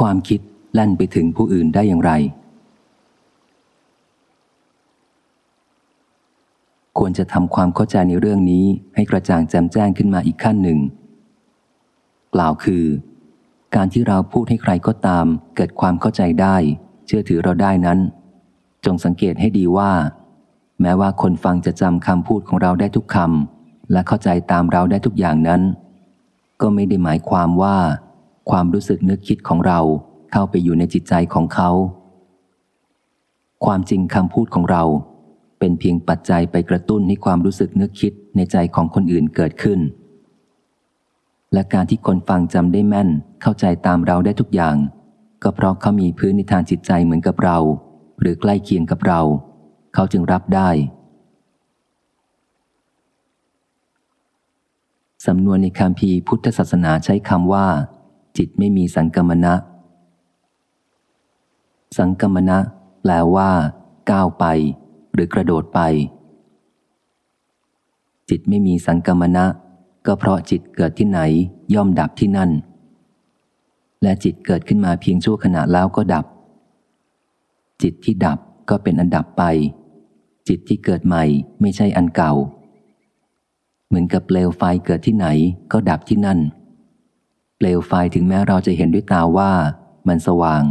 ความคิดแล่นไปถึงผู้อื่นได้อย่างไร ควรจะทำความเข้าใจในเรื่องนี้ให้กระจ่างแจ่มแจ้งขึ้นมาอีกขั้นหนึ่ง กล่าวคือ การที่เราพูดให้ใครก็ตาม เกิดความเข้าใจได้ เชื่อถือเราได้นั้น จงสังเกตให้ดีว่า แม้ว่าคนฟังจะจำคำพูดของเราได้ทุกคำและเข้าใจตามเราได้ทุกอย่างนั้น ก็ไม่ได้หมายความว่า ความรู้สึกนึกคิดของเราเข้าไปอยู่ในจิตใจของเขา ความจริงคำพูดของเรา เป็นเพียงปัจจัยไปกระตุ้นให้ความรู้สึกนึกคิดในใจของคนอื่นเกิดขึ้น และการที่คนฟังจำได้แม่นเข้าใจตามเราได้ทุกอย่าง ก็เพราะเขามีพื้นในทางจิตใจเหมือนกับเรา หรือใกล้เคียงกับเรา เขาจึงรับได้สำนวนในคำพีพุทธศาสนาใช้คำว่า จิตไม่มีสังกมณะ สังกมณะแปลว่า ก้าวไป หรือกระโดดไป จิตไม่มีสังกมณะ ก็เพราะจิตเกิดที่ไหน ย่อมดับที่นั่น และจิตเกิดขึ้นมาเพียงชั่วขณะแล้วก็ดับ จิตที่ดับก็เป็นอันดับไป จิตที่เกิดใหม่ไม่ใช่อันเก่า เหมือนกับเปลวไฟเกิดที่ไหนก็ดับที่นั่น เปลวไฟถึงแม้เราจะเห็นด้วยตาว่ามันสว่าง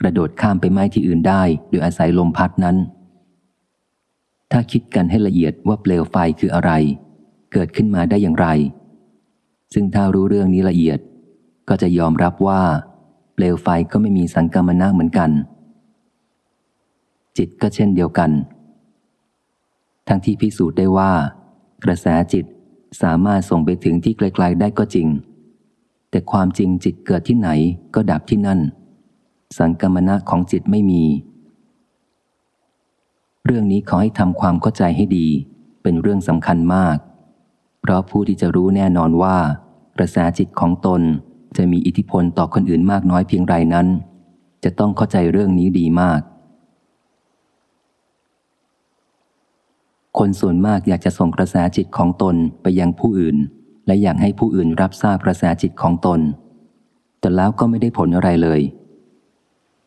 กระโดดข้ามไปไหม้ที่อื่นได้โดยอาศัยลมพัดนั้น ถ้าคิดกันให้ละเอียดว่าเปลวไฟคืออะไร เกิดขึ้นมาได้อย่างไร ซึ่งถ้ารู้เรื่องนี้ละเอียด ก็จะยอมรับว่า เปลวไฟก็ไม่มีสังกามนะเหมือนกัน จิตก็เช่นเดียวกัน ทั้งที่พิสูจน์ได้ว่า กระแสจิตสามารถส่งไปถึงที่ไกล ๆ ได้ก็จริง แต่ความจริงจิตเกิดที่ไหนก็ดับที่นั่น สังกรรมณะของจิตไม่มี เรื่องนี้ขอให้ทำความเข้าใจให้ดี เป็นเรื่องสำคัญมาก เพราะผู้ที่จะรู้แน่นอนว่ากระแสจิตของตนจะมีอิทธิพลต่อคนอื่นมากน้อยเพียงไรนั้น จะต้องเข้าใจเรื่องนี้ดีมาก คนส่วนมากอยากจะส่งกระแสจิตของตนไปยังผู้อื่น และอยากให้ผู้อื่นรับทราบกระแสจิตของตน แต่แล้วก็ไม่ได้ผลอะไรเลย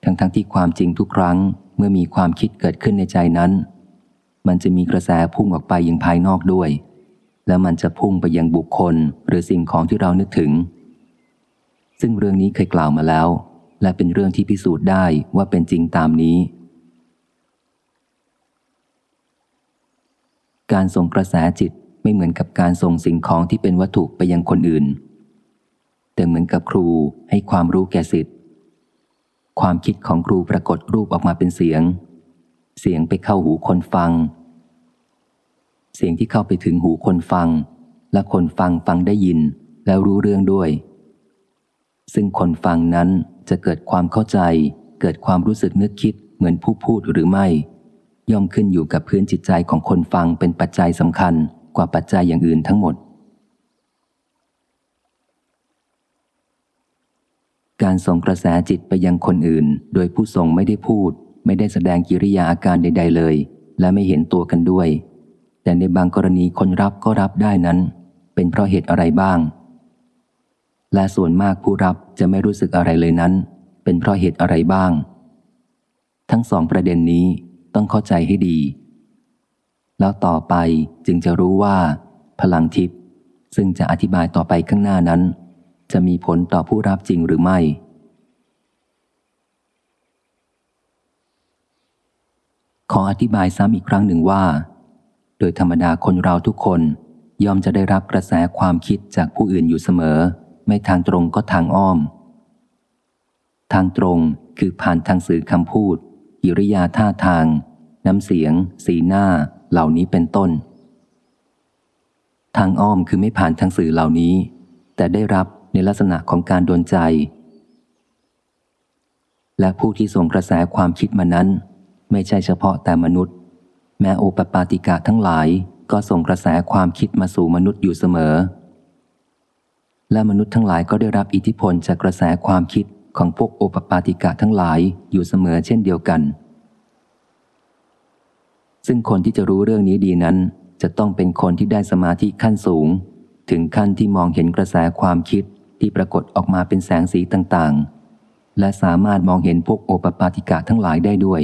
ทั้งๆทที่ความจริงทุกครั้งเมื่อมีความคิดเกิดขึ้นในใจนั้น มันจะมีกระแสพุ่งออกไปยังภายนอกด้วย แล้วมันจะพุ่งไปยังบุคคลหรือสิ่งของที่เรานึกถึง ซึ่งเรื่องนี้เคยกล่าวมาแล้ว และเป็นเรื่องที่พิสูจน์ได้ว่าเป็นจริงตามนี้การส่งกระแสจิต ไม่เหมือนกับการส่งสิ่งของที่เป็นวัตถุไปยังคนอื่น แต่เหมือนกับครูให้ความรู้แก่สิทธิความคิดของครูปรากฏรูปออกมาเป็นเสียง เสียงไปเข้าหูคนฟัง เสียงที่เข้าไปถึงหูคนฟัง และคนฟังฟังได้ยินแล้วรู้เรื่องด้วย ซึ่งคนฟังนั้นจะเกิดความเข้าใจ เกิดความรู้สึกนึกคิดเหมือนผู้พูดหรือไม่ ย่อมขึ้นอยู่กับพื้นจิตใจของคนฟังเป็นปัจจัยสำคัญ กว่าปัจจัยอย่างอื่นทั้งหมด การส่งกระแสจิตไปยังคนอื่น โดยผู้ส่งไม่ได้พูด ไม่ได้แสดงกิริยาอาการใด ๆ เลย และไม่เห็นตัวกันด้วย แต่ในบางกรณีคนรับก็รับได้นั้น เป็นเพราะเหตุอะไรบ้าง และส่วนมากผู้รับจะไม่รู้สึกอะไรเลยนั้น เป็นเพราะเหตุอะไรบ้าง ทั้งสองประเด็นนี้ต้องเข้าใจให้ดี แล้วต่อไปจึงจะรู้ว่า พลังทิพย์ซึ่งจะอธิบายต่อไปข้างหน้านั้น จะมีผลต่อผู้รับจริงหรือไม่ ขออธิบายซ้ำอีกครั้งหนึ่งว่า โดยธรรมดาคนเราทุกคนยอมจะได้รับกระแสความคิดจากผู้อื่นอยู่เสมอ ไม่ทางตรงก็ทางอ้อม ทางตรงคือผ่านทางสื่อคำพูดกิริยาท่าทาง น้ำเสียง สีหน้า เหล่านี้เป็นต้น ทางอ้อมคือไม่ผ่านทางสื่อเหล่านี้ แต่ได้รับในลักษณะของการโดนใจ และผู้ที่ส่งกระแสความคิดมานั้น ไม่ใช่เฉพาะแต่มนุษย์ แม้โอปปาติกาทั้งหลายก็ส่งกระแสความคิดมาสู่มนุษย์อยู่เสมอ และมนุษย์ทั้งหลายก็ได้รับอิทธิพลจากกระแสความคิดของพวกโอปปาติกะทั้งหลายอยู่เสมอเช่นเดียวกัน ซึ่งคนที่จะรู้เรื่องนี้ดีนั้น จะต้องเป็นคนที่ได้สมาธิขั้นสูง ถึงขั้นที่มองเห็นกระแสความคิดที่ปรากฏออกมาเป็นแสงสีต่างๆ และสามารถมองเห็นพวกโอปปาติกะทั้งหลายได้ด้วย